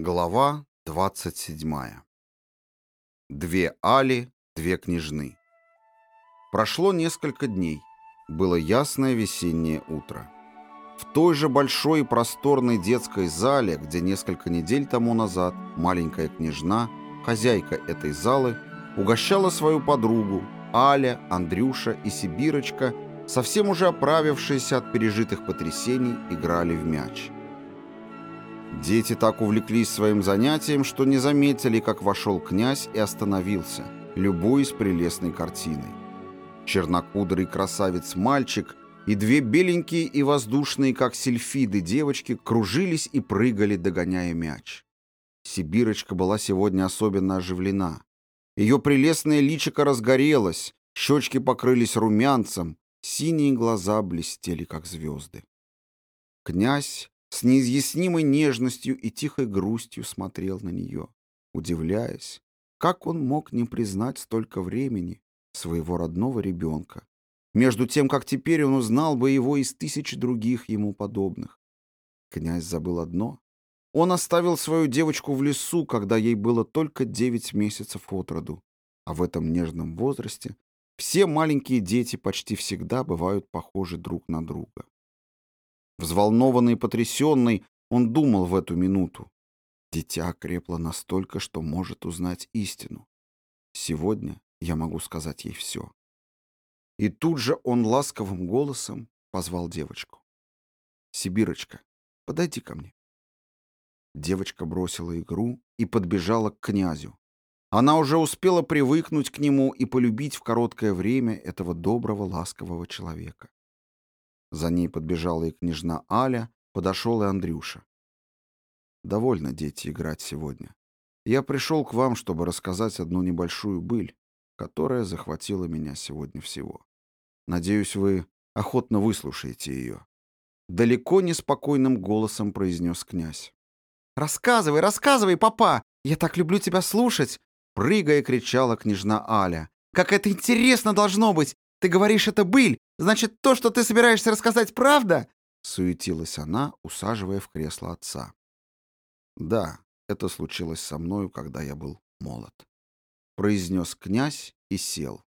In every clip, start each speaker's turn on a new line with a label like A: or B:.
A: Глава 27. Две Али, две княжны. Прошло несколько дней. Было ясное весеннее утро. В той же большой и просторной детской зале, где несколько недель тому назад маленькая княжна, хозяйка этой залы, угощала свою подругу, Аля, Андрюша и Сибирочка, совсем уже оправившиеся от пережитых потрясений, играли в мяч – Дети так увлеклись своим занятием, что не заметили, как вошел князь и остановился, любуясь прелестной картиной. Чернокудрый красавец-мальчик и две беленькие и воздушные, как сельфиды, девочки кружились и прыгали, догоняя мяч. Сибирочка была сегодня особенно оживлена. Ее прелестное личико разгорелось, щечки покрылись румянцем, синие глаза блестели, как звезды. Князь, с неизъяснимой нежностью и тихой грустью смотрел на нее, удивляясь, как он мог не признать столько времени своего родного ребенка, между тем, как теперь он узнал бы его из тысяч других ему подобных. Князь забыл одно. Он оставил свою девочку в лесу, когда ей было только девять месяцев от роду, а в этом нежном возрасте все маленькие дети почти всегда бывают похожи друг на друга. Взволнованный и потрясенный, он думал в эту минуту. Дитя крепло настолько, что может узнать истину. Сегодня я могу сказать ей все. И тут же он ласковым голосом позвал девочку. «Сибирочка, подойди ко мне». Девочка бросила игру и подбежала к князю. Она уже успела привыкнуть к нему и полюбить в короткое время этого доброго, ласкового человека. За ней подбежала и княжна Аля, подошел и Андрюша. «Довольно, дети, играть сегодня. Я пришел к вам, чтобы рассказать одну небольшую быль, которая захватила меня сегодня всего. Надеюсь, вы охотно выслушаете ее». Далеко не спокойным голосом произнес князь.
B: «Рассказывай, рассказывай, папа! Я так люблю тебя слушать!»
A: Прыгая, кричала княжна Аля.
B: «Как это интересно должно быть! Ты говоришь, это быль! Значит, то, что ты собираешься рассказать, правда?»
A: Суетилась она, усаживая в кресло отца. «Да, это случилось со мною, когда я был молод», — произнес князь и сел.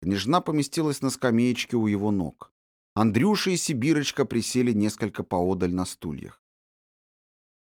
A: Княжна поместилась на скамеечке у его ног. Андрюша и Сибирочка присели несколько поодаль на стульях.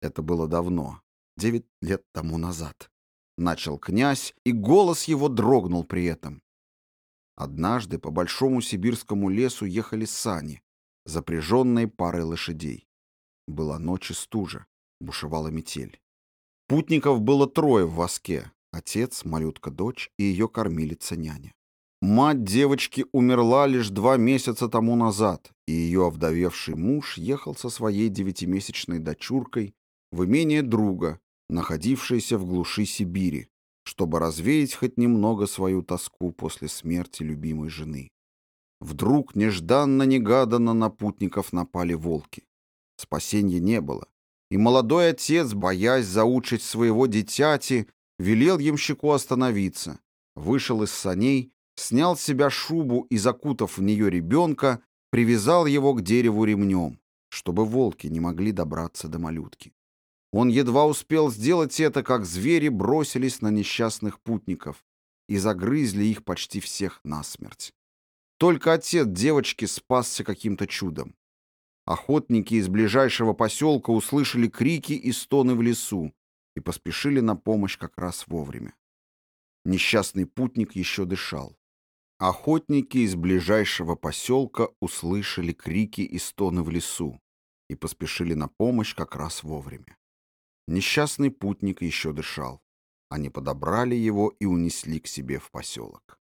A: Это было давно, девять лет тому назад. Начал князь, и голос его дрогнул при этом. Однажды по большому сибирскому лесу ехали сани, запряженные парой лошадей. Была ночь и стужа, бушевала метель. Путников было трое в воске — отец, малютка-дочь и ее кормилица няня. Мать девочки умерла лишь два месяца тому назад, и ее овдовевший муж ехал со своей девятимесячной дочуркой в имение друга, находившееся в глуши Сибири, чтобы развеять хоть немного свою тоску после смерти любимой жены. Вдруг нежданно-негаданно на путников напали волки. Спасения не было, и молодой отец, боясь заучить своего дитяти, велел ямщику остановиться, вышел из саней, снял с себя шубу и, закутав в нее ребенка, привязал его к дереву ремнем, чтобы волки не могли добраться до малютки. Он едва успел сделать это, как звери бросились на несчастных путников и загрызли их почти всех насмерть. Только отец девочки спасся каким-то чудом. Охотники из ближайшего поселка услышали крики и стоны в лесу и поспешили на помощь как раз вовремя. Несчастный путник еще дышал. Охотники из ближайшего поселка услышали крики и стоны в лесу и поспешили на помощь как раз вовремя. Несчастный путник еще дышал. Они подобрали его и унесли к себе в поселок.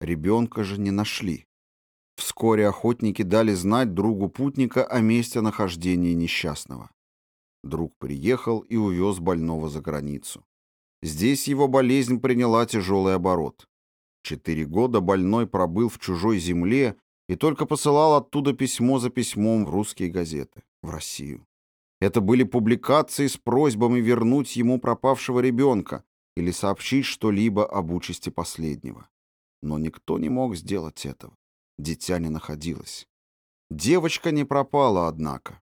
A: Ребенка же не нашли. Вскоре охотники дали знать другу путника о месте нахождения несчастного. Друг приехал и увез больного за границу. Здесь его болезнь приняла тяжелый оборот. Четыре года больной пробыл в чужой земле и только посылал оттуда письмо за письмом в русские газеты, в Россию. Это были публикации с просьбами вернуть ему пропавшего ребенка или сообщить что-либо об участи последнего. Но никто не мог сделать этого. Дитя не находилось. Девочка не пропала, однако.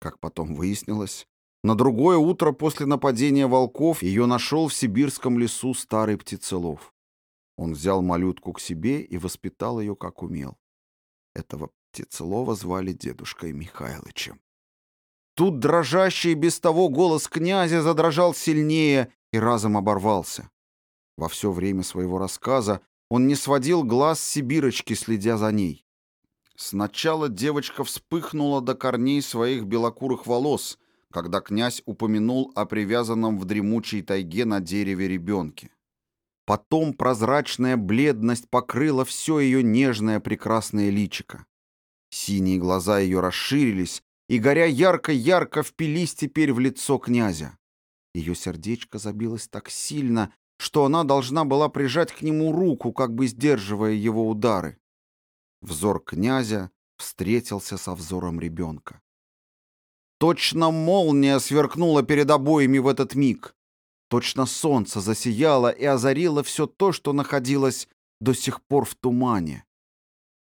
A: Как потом выяснилось, На другое утро после нападения волков ее нашел в сибирском лесу старый птицелов. Он взял малютку к себе и воспитал ее, как умел. Этого птицелова звали дедушкой Михайловичем. Тут дрожащий без того голос князя задрожал сильнее и разом оборвался. Во все время своего рассказа он не сводил глаз с Сибирочки, следя за ней. Сначала девочка вспыхнула до корней своих белокурых волос, когда князь упомянул о привязанном в дремучей тайге на дереве ребенке. Потом прозрачная бледность покрыла все ее нежное прекрасное личико. Синие глаза ее расширились, и, горя ярко-ярко, впились теперь в лицо князя. Ее сердечко забилось так сильно, что она должна была прижать к нему руку, как бы сдерживая его удары. Взор князя встретился со взором ребенка. Точно молния сверкнула перед обоими в этот миг. Точно солнце засияло и озарило все то, что находилось до сих пор в тумане.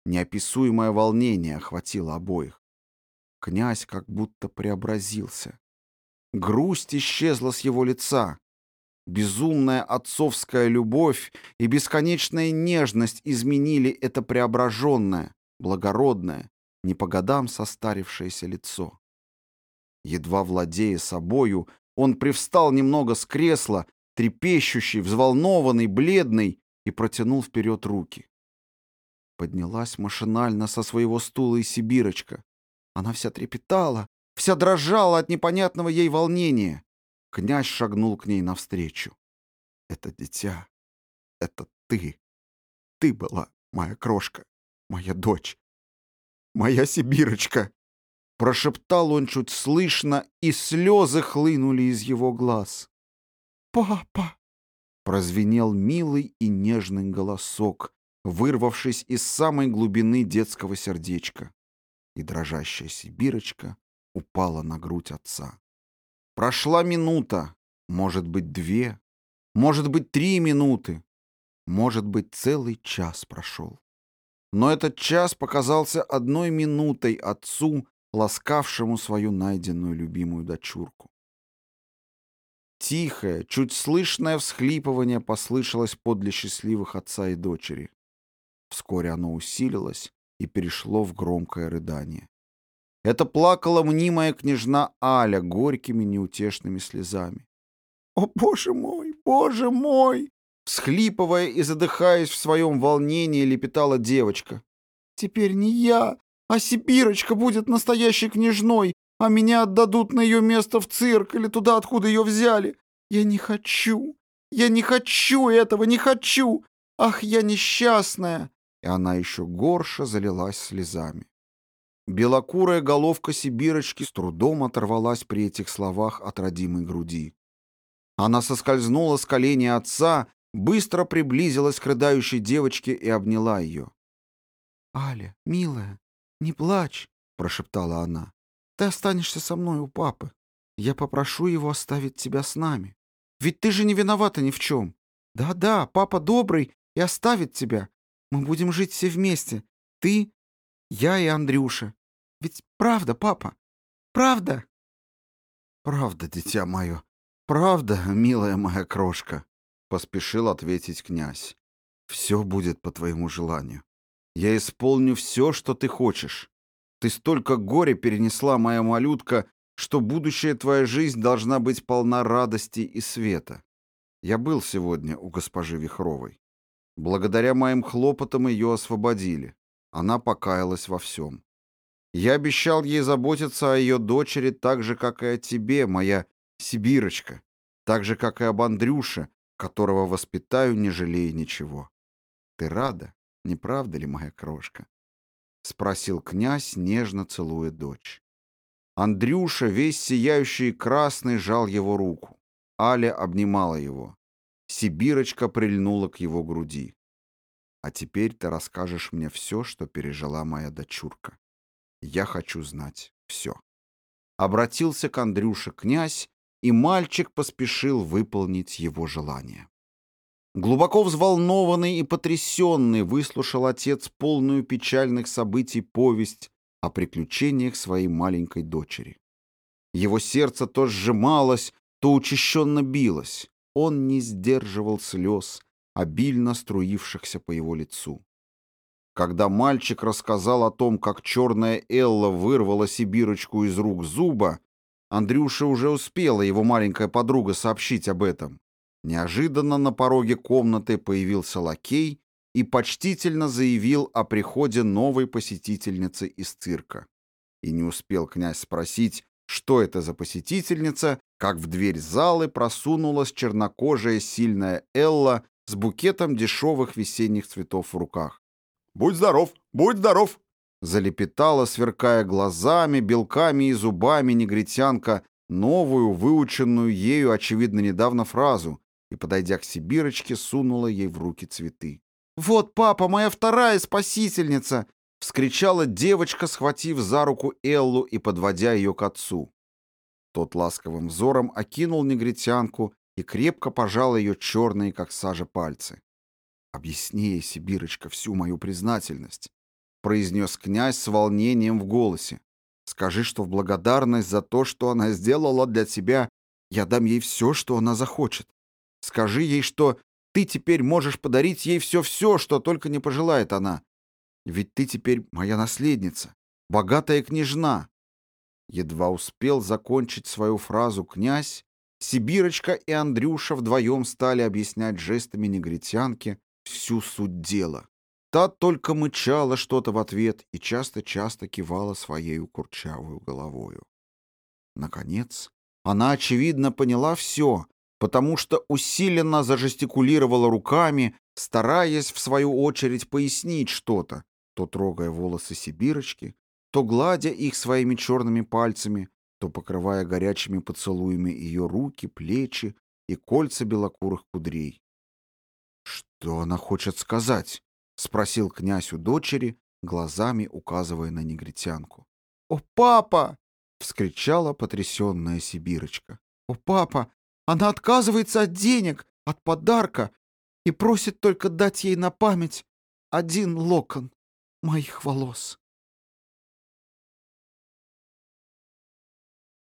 A: Неописуемое волнение охватило обоих. Князь как будто преобразился. Грусть исчезла с его лица. Безумная отцовская любовь и бесконечная нежность изменили это преображенное, благородное, не по годам состарившееся лицо. Едва владея собою, он привстал немного с кресла, трепещущий, взволнованный, бледный, и протянул вперед руки. Поднялась машинально со своего стула и сибирочка. Она вся трепетала, вся дрожала от непонятного ей волнения. Князь шагнул к ней навстречу. «Это дитя. Это ты. Ты была моя крошка, моя дочь, моя сибирочка!» Прошептал он чуть слышно, и слезы хлынули из его глаз. «Папа!» — прозвенел милый и нежный голосок, вырвавшись из самой глубины детского сердечка. И дрожащая сибирочка упала на грудь отца. Прошла минута, может быть, две, может быть, три минуты, может быть, целый час прошел. Но этот час показался одной минутой отцу, ласкавшему свою найденную любимую дочурку. Тихое, чуть слышное всхлипывание послышалось подле счастливых отца и дочери. Вскоре оно усилилось и перешло в громкое рыдание. Это плакала мнимая княжна Аля горькими неутешными слезами. «О, боже мой, боже мой!» Схлипывая и задыхаясь в своем волнении, лепетала девочка. «Теперь не я, а Сибирочка будет настоящей княжной, а меня отдадут на ее место в цирк или туда, откуда ее взяли. Я не хочу, я не хочу этого, не хочу. Ах, я несчастная!» И она еще горше залилась слезами. Белокурая головка Сибирочки с трудом оторвалась при этих словах от родимой груди. Она соскользнула с колени отца, быстро приблизилась к рыдающей девочке и обняла ее. «Аля, милая, «Не плачь», — прошептала она. «Ты останешься со мной у папы. Я попрошу его оставить тебя с нами. Ведь ты же не виновата ни в чем. Да-да, папа добрый и оставит тебя. Мы будем жить все вместе. Ты, я и Андрюша. Ведь правда, папа? Правда?» «Правда, дитя мое. Правда, милая моя крошка», — поспешил ответить князь. «Все будет по твоему желанию. Я исполню все, что ты хочешь. Ты столько горя перенесла, моя малютка, что будущая твоя жизнь должна быть полна радости и света. Я был сегодня у госпожи Вихровой. Благодаря моим хлопотам ее освободили. Она покаялась во всем. Я обещал ей заботиться о ее дочери так же, как и о тебе, моя Сибирочка, так же, как и об Андрюше, которого воспитаю, не жалея ничего. Ты рада? Не правда ли, моя крошка? Спросил князь, нежно целуя дочь. Андрюша, весь сияющий красный, жал его руку. Аля обнимала его. Сибирочка прильнула к его груди. А теперь ты расскажешь мне все, что пережила моя дочурка. Я хочу знать все. Обратился к Андрюше князь, и мальчик поспешил выполнить его желание. Глубоко взволнованный и потрясенный выслушал отец полную печальных событий повесть о приключениях своей маленькой дочери. Его сердце то сжималось, то учащенно билось. Он не сдерживал слез, обильно струившихся по его лицу. Когда мальчик рассказал о том, как черная Элла вырвала Сибирочку из рук зуба, Андрюша уже успела его маленькая подруга сообщить об этом. Неожиданно на пороге комнаты появился лакей и почтительно заявил о приходе новой посетительницы из цирка. И не успел князь спросить, что это за посетительница, как в дверь залы просунулась чернокожая сильная Элла с букетом дешевых весенних цветов в руках. «Будь здоров! Будь здоров!» Залепетала, сверкая глазами, белками и зубами негритянка новую, выученную ею, очевидно, недавно фразу, и, подойдя к Сибирочке, сунула ей в руки цветы. «Вот, папа, моя вторая спасительница!» — вскричала девочка, схватив за руку Эллу и подводя ее к отцу. Тот ласковым взором окинул негритянку и крепко пожал ее черные, как сажа, пальцы. «Объясни ей, Сибирочка, всю мою признательность», — произнес князь с волнением в голосе. «Скажи, что в благодарность за то, что она сделала для тебя, я дам ей все, что она захочет. Скажи ей, что ты теперь можешь подарить ей все-все, что только не пожелает она. Ведь ты теперь моя наследница, богатая княжна». Едва успел закончить свою фразу князь, Сибирочка и Андрюша вдвоем стали объяснять жестами негритянки всю суть дела. Та только мычала что-то в ответ и часто-часто кивала своей курчавую головою. Наконец, она, очевидно, поняла все, потому что усиленно зажестикулировала руками, стараясь, в свою очередь, пояснить что-то, то трогая волосы Сибирочки, то гладя их своими черными пальцами, то покрывая горячими поцелуями ее руки, плечи и кольца белокурых кудрей. «Что она хочет сказать?» — спросил князь у дочери, глазами указывая на негритянку. «О, папа!» — вскричала потрясенная Сибирочка. «О, папа! Она отказывается от денег, от подарка и просит только дать ей на память один локон моих волос».